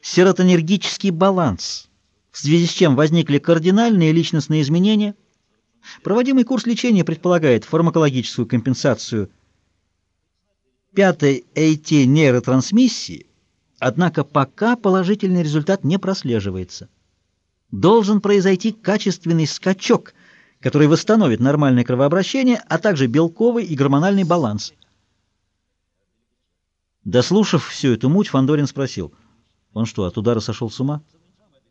серотонергический баланс, в связи с чем возникли кардинальные личностные изменения. Проводимый курс лечения предполагает фармакологическую компенсацию пятой AT-нейротрансмиссии, однако пока положительный результат не прослеживается. Должен произойти качественный скачок, который восстановит нормальное кровообращение, а также белковый и гормональный баланс. Дослушав всю эту муть, Фандорин спросил, он что, от удара сошел с ума?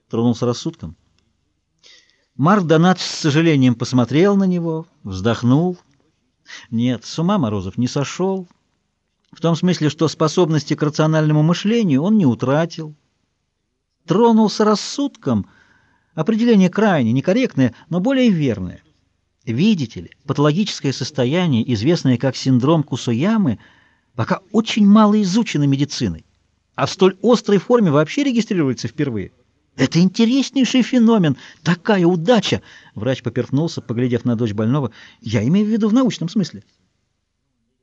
Тронулся рассудком? Марк Донат с сожалением посмотрел на него, вздохнул. Нет, с ума Морозов не сошел. В том смысле, что способности к рациональному мышлению он не утратил. Тронулся рассудком. Определение крайне некорректное, но более верное. Видите ли, патологическое состояние, известное как синдром Кусуямы, пока очень мало изучено медициной, а в столь острой форме вообще регистрируется впервые. Это интереснейший феномен, такая удача. Врач поперхнулся, поглядев на дочь больного. Я имею в виду в научном смысле.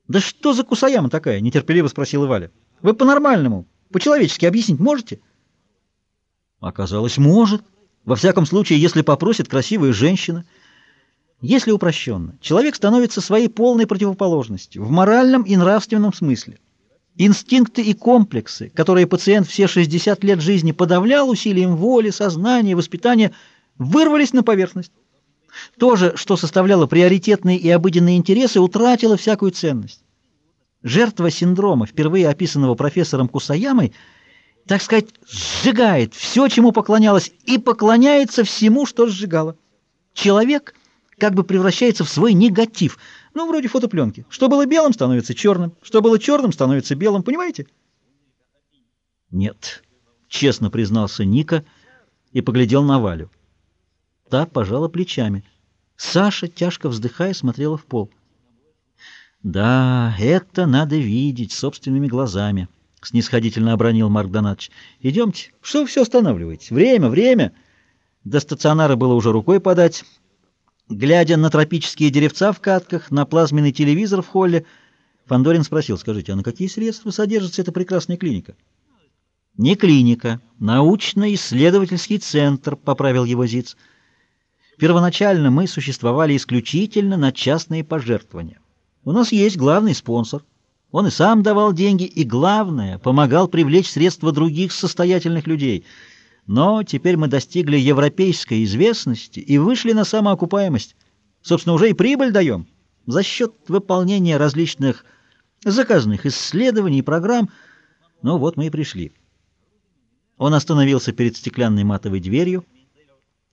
Да что за кусаяма такая? нетерпеливо спросила Валя. Вы по-нормальному, по-человечески объяснить можете? Оказалось, может. Во всяком случае, если попросит красивая женщина. Если упрощенно, человек становится своей полной противоположностью в моральном и нравственном смысле. Инстинкты и комплексы, которые пациент все 60 лет жизни подавлял усилием воли, сознания, воспитания, вырвались на поверхность. То же, что составляло приоритетные и обыденные интересы, утратило всякую ценность. Жертва синдрома, впервые описанного профессором Кусаямой, так сказать, сжигает все, чему поклонялась, и поклоняется всему, что сжигало. Человек как бы превращается в свой негатив – ну, вроде фотопленки. Что было белым, становится черным. Что было черным, становится белым. Понимаете? Нет, честно признался Ника и поглядел на Валю. Та пожала плечами. Саша, тяжко вздыхая, смотрела в пол. «Да, это надо видеть собственными глазами», — снисходительно обронил Марк Донатович. «Идемте. Что вы все останавливаете? Время, время!» До стационара было уже рукой подать. Глядя на тропические деревца в катках, на плазменный телевизор в холле, Фандорин спросил, скажите, а на какие средства содержится эта прекрасная клиника? Не клиника, научно-исследовательский центр, поправил его ЗИЦ. Первоначально мы существовали исключительно на частные пожертвования. У нас есть главный спонсор. Он и сам давал деньги, и, главное, помогал привлечь средства других состоятельных людей — но теперь мы достигли европейской известности и вышли на самоокупаемость. Собственно, уже и прибыль даем за счет выполнения различных заказных исследований и программ. Ну вот мы и пришли. Он остановился перед стеклянной матовой дверью,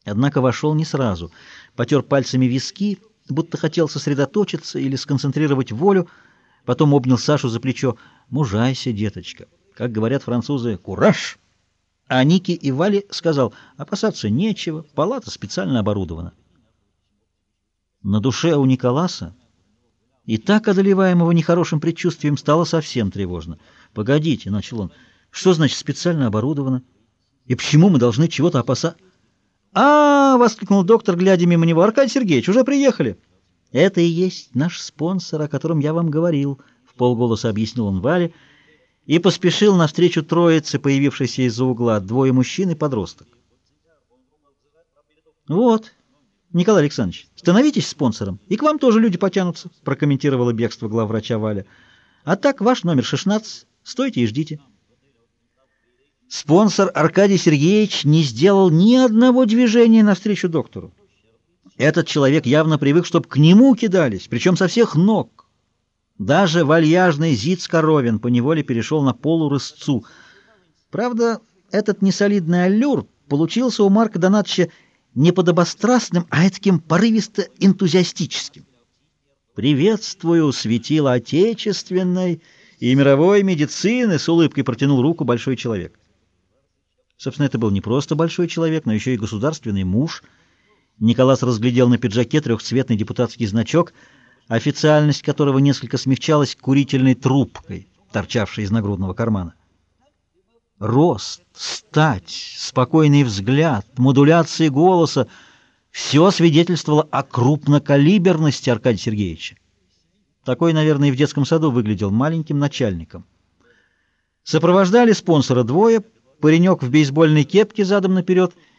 однако вошел не сразу. Потер пальцами виски, будто хотел сосредоточиться или сконцентрировать волю, потом обнял Сашу за плечо. «Мужайся, деточка!» Как говорят французы, «Кураж!» А Нике и Вале сказал, опасаться нечего, палата специально оборудована. На душе у Николаса и так одолеваемого нехорошим предчувствием стало совсем тревожно. «Погодите», — начал он, — «что значит специально оборудовано? И почему мы должны чего-то опасаться?» «А, -а, -а — воскликнул доктор, глядя мимо него, — Аркадий Сергеевич, уже приехали!» «Это и есть наш спонсор, о котором я вам говорил», — в полголоса объяснил он Вале, — и поспешил навстречу троице, появившейся из-за угла, двое мужчин и подросток. «Вот, Николай Александрович, становитесь спонсором, и к вам тоже люди потянутся», прокомментировала бегство главврача Валя. «А так, ваш номер 16, стойте и ждите». Спонсор Аркадий Сергеевич не сделал ни одного движения навстречу доктору. Этот человек явно привык, чтобы к нему кидались, причем со всех ног. Даже вальяжный Зиц Коровин поневоле перешел на полурысцу. Правда, этот несолидный аллюр получился у Марка Донатовича не подобострастным, а таким порывисто-энтузиастическим. «Приветствую, светило отечественной и мировой медицины!» — с улыбкой протянул руку большой человек. Собственно, это был не просто большой человек, но еще и государственный муж. Николас разглядел на пиджаке трехцветный депутатский значок — официальность которого несколько смягчалась курительной трубкой, торчавшей из нагрудного кармана. Рост, стать, спокойный взгляд, модуляции голоса — все свидетельствовало о крупнокалиберности Аркадия Сергеевича. Такой, наверное, и в детском саду выглядел маленьким начальником. Сопровождали спонсора двое, паренек в бейсбольной кепке задом наперед